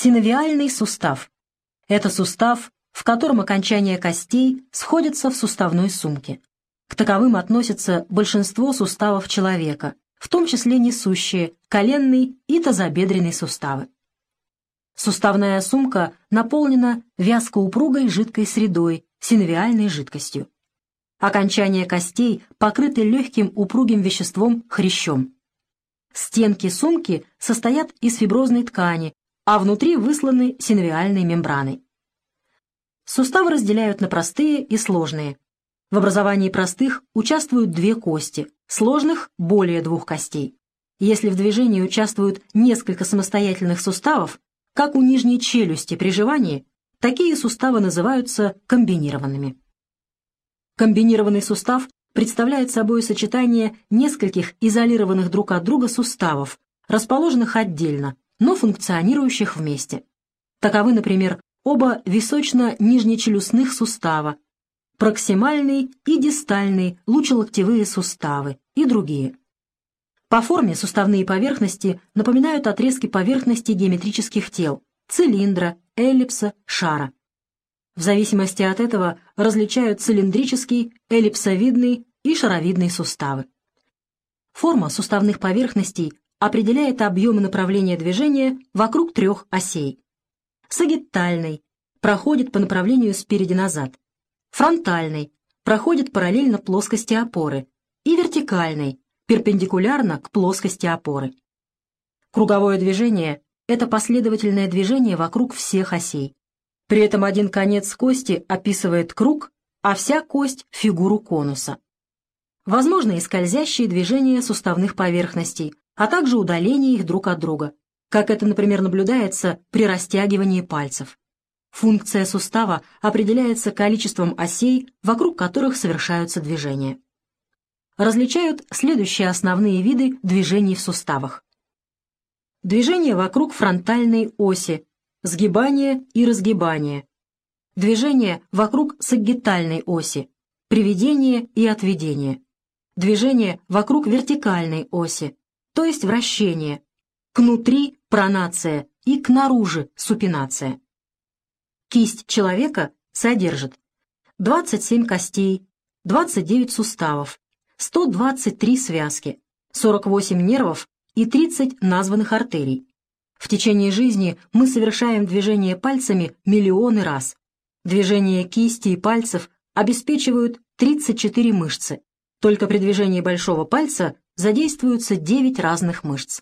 Синовиальный сустав. Это сустав, в котором окончания костей сходятся в суставной сумке. К таковым относятся большинство суставов человека, в том числе несущие, коленный и тазобедренный суставы. Суставная сумка наполнена вязкоупругой жидкой средой, синовиальной жидкостью. Окончания костей покрыты легким упругим веществом хрящом. Стенки сумки состоят из фиброзной ткани, а внутри высланы синовиальной мембраной. Суставы разделяют на простые и сложные. В образовании простых участвуют две кости, сложных – более двух костей. Если в движении участвуют несколько самостоятельных суставов, как у нижней челюсти при жевании, такие суставы называются комбинированными. Комбинированный сустав представляет собой сочетание нескольких изолированных друг от друга суставов, расположенных отдельно, но функционирующих вместе. Таковы, например, оба височно-нижнечелюстных сустава, проксимальный и дистальный лучелоктевые суставы и другие. По форме суставные поверхности напоминают отрезки поверхности геометрических тел, цилиндра, эллипса, шара. В зависимости от этого различают цилиндрический, эллипсовидный и шаровидный суставы. Форма суставных поверхностей определяет объем и направление движения вокруг трех осей. Сагиттальный проходит по направлению спереди назад, фронтальный проходит параллельно плоскости опоры и вертикальный перпендикулярно к плоскости опоры. Круговое движение – это последовательное движение вокруг всех осей. При этом один конец кости описывает круг, а вся кость – фигуру конуса. Возможно и скользящие движения суставных поверхностей, а также удаление их друг от друга, как это, например, наблюдается при растягивании пальцев. Функция сустава определяется количеством осей, вокруг которых совершаются движения различают следующие основные виды движений в суставах. Движение вокруг фронтальной оси, сгибание и разгибание. Движение вокруг сагитальной оси, приведение и отведение. Движение вокруг вертикальной оси, то есть вращение. Кнутри – пронация и кнаружи – супинация. Кисть человека содержит 27 костей, 29 суставов, 123 связки, 48 нервов и 30 названных артерий. В течение жизни мы совершаем движение пальцами миллионы раз. Движение кисти и пальцев обеспечивают 34 мышцы. Только при движении большого пальца задействуются 9 разных мышц.